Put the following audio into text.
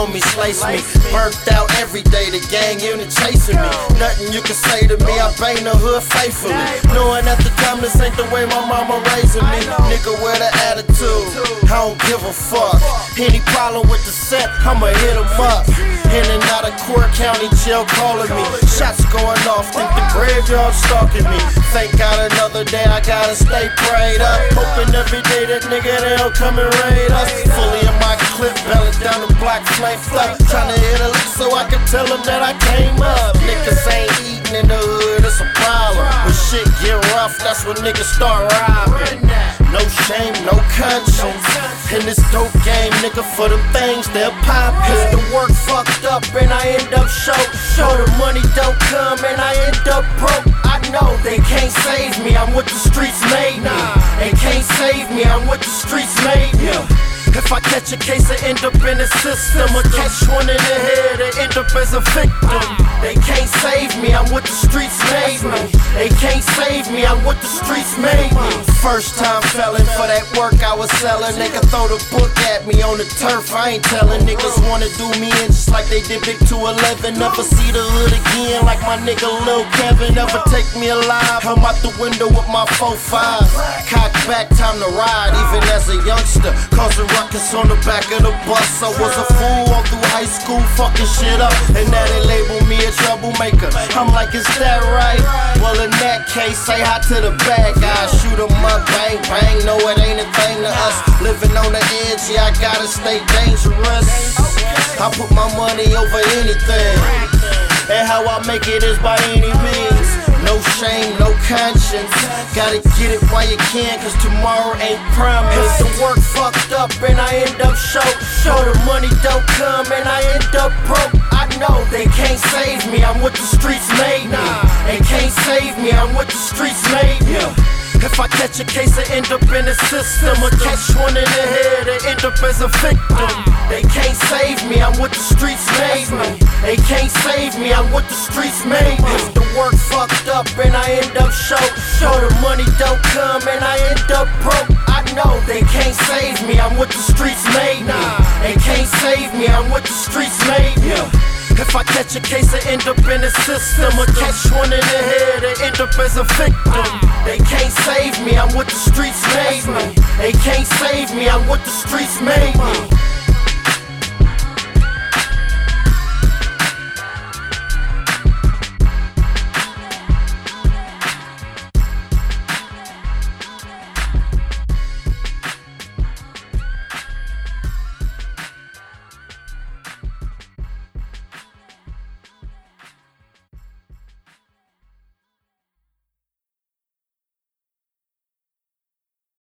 homies slice me. Burnt out every day, the gang unit chasing me. Nothing you can say to me, I bang the hood faithfully. Knowing at the time this ain't the way my mama raising me. Nigga with an attitude, I don't give a fuck. Any problem with the set, I'ma hit 'em up. In and out of Court County jail calling me. Shots going off, think the graveyard stalking me. Thank God another day I gotta stay prayed up. Hoping every day that nigga they don't come and raid us. Fully in my black flame flood. Trying to hit a lick so I can tell them that I came up. Niggas ain't eating in the hood, it's a problem. When shit get rough, that's when niggas start robbing. No shame, no conscience. In this dope game, nigga, for the things they'll pop. Cause the work fucked up and I end up show. Show the money don't come and I end up broke. I know they can't save me, I'm what the streets made me. They can't save me, I'm Catch a case, I end up in the system. Or catch one in the head, I end up as a victim. They can't save me, I'm what the streets made me. They can't save me, I'm what the streets made me. First time felon for that work I was selling. Nigga throw the book at me on the turf. I ain't telling niggas wanna do me in just like they did Big 211. Never see the hood again like my nigga Lil Kevin. Never take me alive. I'm out the window with my 4-5. Cock back, time to ride. Even as a youngster, causing ruckus on the back of the bus. I was a fool all through high school, fucking shit up. And now they label me a troublemaker. I'm like, is that right? Well, in that case, say hi to the bad guys. Shoot 'em up, bang, bang. No, it ain't a thing to us. Living on the edge, yeah, I gotta stay dangerous. I put my money over anything. And how I make it is by any means. No shame, no conscience. Gotta get it while you can, cause tomorrow ain't promised. The work show. Show the money don't come and I end up broke. I know they can't save me, I'm what the streets made me. They can't save me, I'm what the streets made me. If I catch a case, I end up in the system. Or catch one in the head, I end up as a victim. They can't save me, I'm what the streets made me. They can't save me, I'm what the streets made me. The work fucked up and I end up show, show the money don't come and I end up broke. The streets made me. If I catch a case, I end up in the system. Or catch one in the head, I end up as a victim. They can't save me, I'm what the streets made me. They can't save me, I'm what the streets made me.